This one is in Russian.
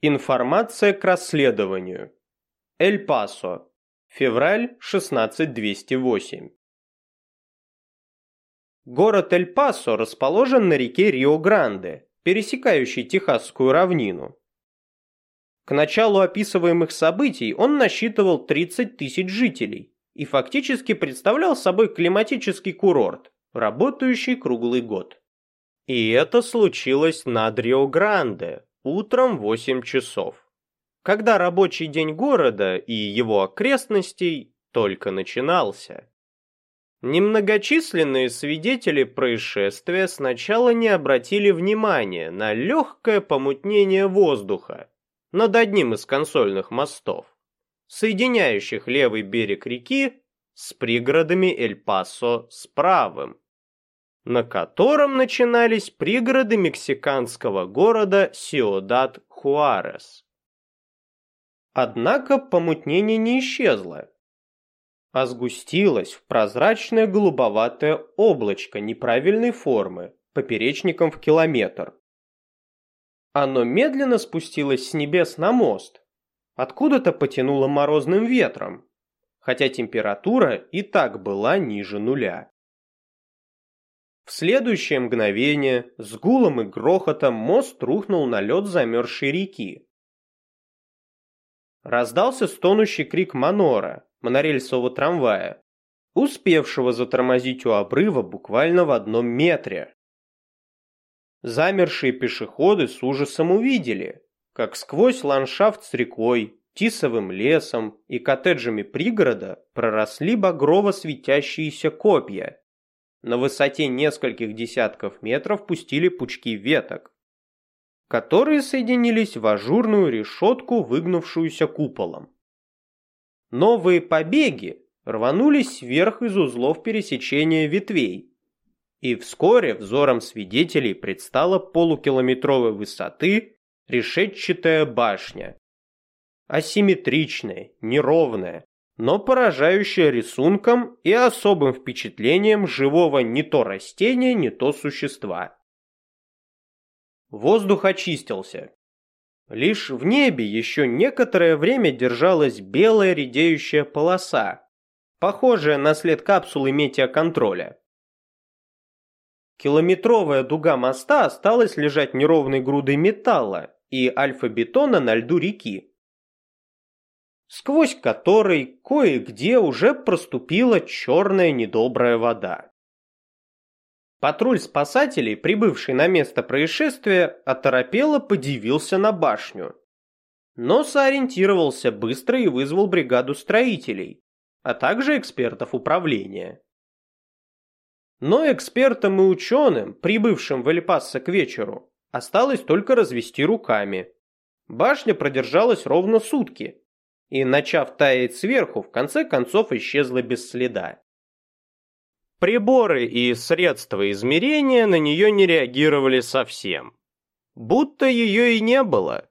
Информация к расследованию. Эль-Пасо. Февраль 16208. Город Эль-Пасо расположен на реке Рио-Гранде, пересекающей Техасскую равнину. К началу описываемых событий он насчитывал 30 тысяч жителей и фактически представлял собой климатический курорт, работающий круглый год. И это случилось над Рио-Гранде, утром в 8 часов, когда рабочий день города и его окрестностей только начинался. Немногочисленные свидетели происшествия сначала не обратили внимания на легкое помутнение воздуха над одним из консольных мостов, соединяющих левый берег реки с пригородами Эль-Пасо с правым на котором начинались пригороды мексиканского города Сиодат-Хуарес. Однако помутнение не исчезло, а сгустилось в прозрачное голубоватое облачко неправильной формы, поперечником в километр. Оно медленно спустилось с небес на мост, откуда-то потянуло морозным ветром, хотя температура и так была ниже нуля. В следующее мгновение с гулом и грохотом мост рухнул на лед замерзшей реки. Раздался стонущий крик Манора, монорельсового трамвая, успевшего затормозить у обрыва буквально в одном метре. Замершие пешеходы с ужасом увидели, как сквозь ландшафт с рекой, тисовым лесом и коттеджами пригорода проросли багрово светящиеся копья, на высоте нескольких десятков метров пустили пучки веток, которые соединились в ажурную решетку, выгнувшуюся куполом. Новые побеги рванулись вверх из узлов пересечения ветвей, и вскоре взором свидетелей предстала полукилометровой высоты решетчатая башня. Асимметричная, неровная, но поражающая рисунком и особым впечатлением живого не то растения, не то существа. Воздух очистился. Лишь в небе еще некоторое время держалась белая редеющая полоса, похожая на след капсулы метеоконтроля. Километровая дуга моста осталась лежать неровной грудой металла и альфа-бетона на льду реки сквозь который кое-где уже проступила черная недобрая вода. Патруль спасателей, прибывший на место происшествия, оторопело подивился на башню. Но сориентировался быстро и вызвал бригаду строителей, а также экспертов управления. Но экспертам и ученым, прибывшим в Эльпассо к вечеру, осталось только развести руками. Башня продержалась ровно сутки, и, начав таять сверху, в конце концов исчезла без следа. Приборы и средства измерения на нее не реагировали совсем. Будто ее и не было,